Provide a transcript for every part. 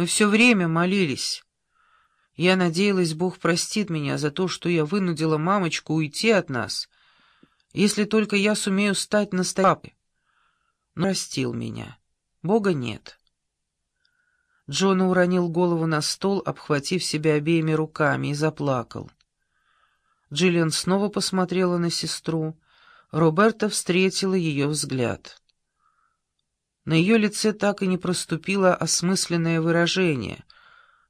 Мы все время молились. Я надеялась, Бог простит меня за то, что я вынудила мамочку уйти от нас, если только я сумею стать настоящей. Но простил меня. Бога нет. Джона уронил голову на стол, обхватив себя обеими руками, и заплакал. Джиллиан снова посмотрела на сестру. Роберта встретила ее взгляд. На ее лице так и не проступило осмысленное выражение,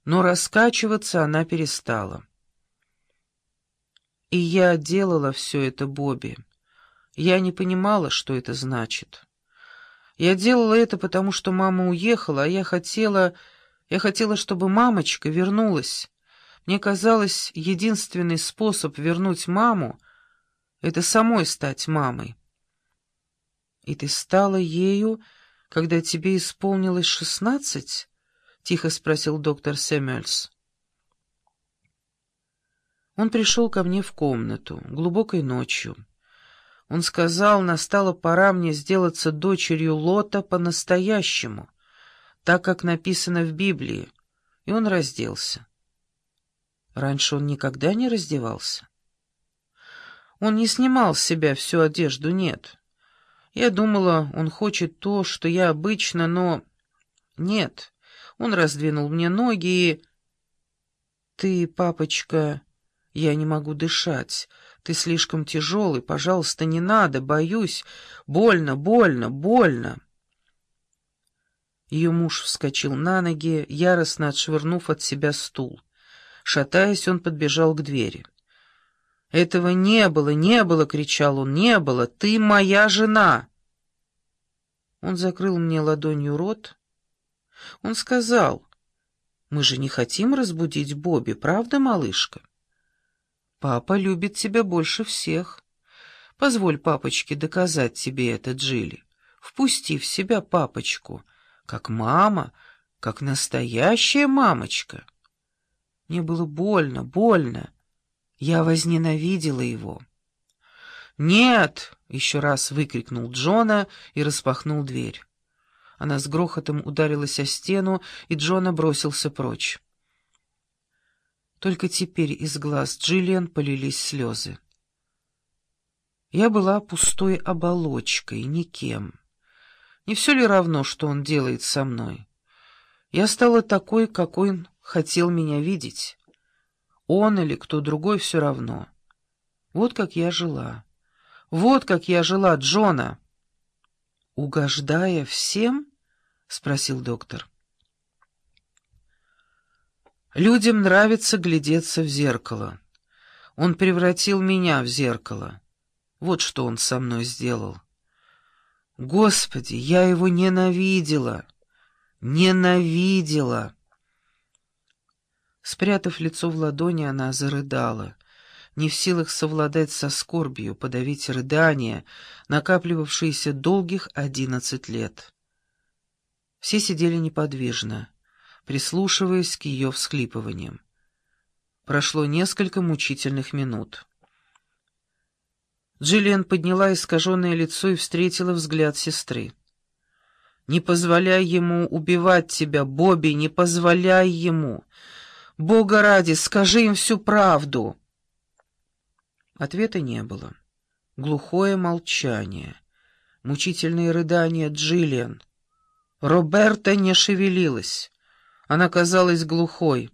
но раскачиваться она перестала. И я делала все это Бобби. Я не понимала, что это значит. Я делала это, потому что мама уехала, а я хотела... Я хотела, чтобы мамочка вернулась. Мне казалось, единственный способ вернуть маму — это самой стать мамой. И ты стала ею, когда тебе исполнилось шестнадцать? — тихо спросил доктор Сэмюэльс. Он пришел ко мне в комнату глубокой ночью. Он сказал, настала пора мне сделаться дочерью Лота по-настоящему, так как написано в Библии, и он разделся. Раньше он никогда не раздевался. Он не снимал с себя всю одежду, нет. Я думала, он хочет то, что я обычно, но... Нет, он раздвинул мне ноги и... Ты, папочка, я не могу дышать. Ты слишком тяжелый, пожалуйста, не надо, боюсь. Больно, больно, больно. Ее муж вскочил на ноги, яростно отшвырнув от себя стул. Шатаясь, он подбежал к двери. «Этого не было, не было!» — кричал он. «Не было! Ты моя жена!» Он закрыл мне ладонью рот. Он сказал, «Мы же не хотим разбудить Бобби, правда, малышка?» Папа любит тебя больше всех. Позволь папочке доказать тебе это, Джилли. Впусти в себя папочку, как мама, как настоящая мамочка. Мне было больно, больно. Я возненавидела его. «Нет!» — еще раз выкрикнул Джона и распахнул дверь. Она с грохотом ударилась о стену, и Джона бросился прочь. Только теперь из глаз Джиллиан полились слезы. Я была пустой оболочкой, никем. Не все ли равно, что он делает со мной? Я стала такой, какой он хотел меня видеть. Он или кто другой все равно. Вот как я жила. Вот как я жила, Джона. «Угождая всем?» — спросил доктор. Людям нравится глядеться в зеркало. Он превратил меня в зеркало. Вот что он со мной сделал. Господи, я его ненавидела. Ненавидела. Спрятав лицо в ладони, она зарыдала, не в силах совладать со скорбью, подавить рыдания, накапливавшиеся долгих одиннадцать лет. Все сидели неподвижно прислушиваясь к ее всхлипываниям. Прошло несколько мучительных минут. Джиллиан подняла искаженное лицо и встретила взгляд сестры. «Не позволяй ему убивать тебя, Бобби, не позволяй ему! Бога ради, скажи им всю правду!» Ответа не было. Глухое молчание, мучительные рыдания Джиллиан. Роберта не шевелилась. Она казалась глухой.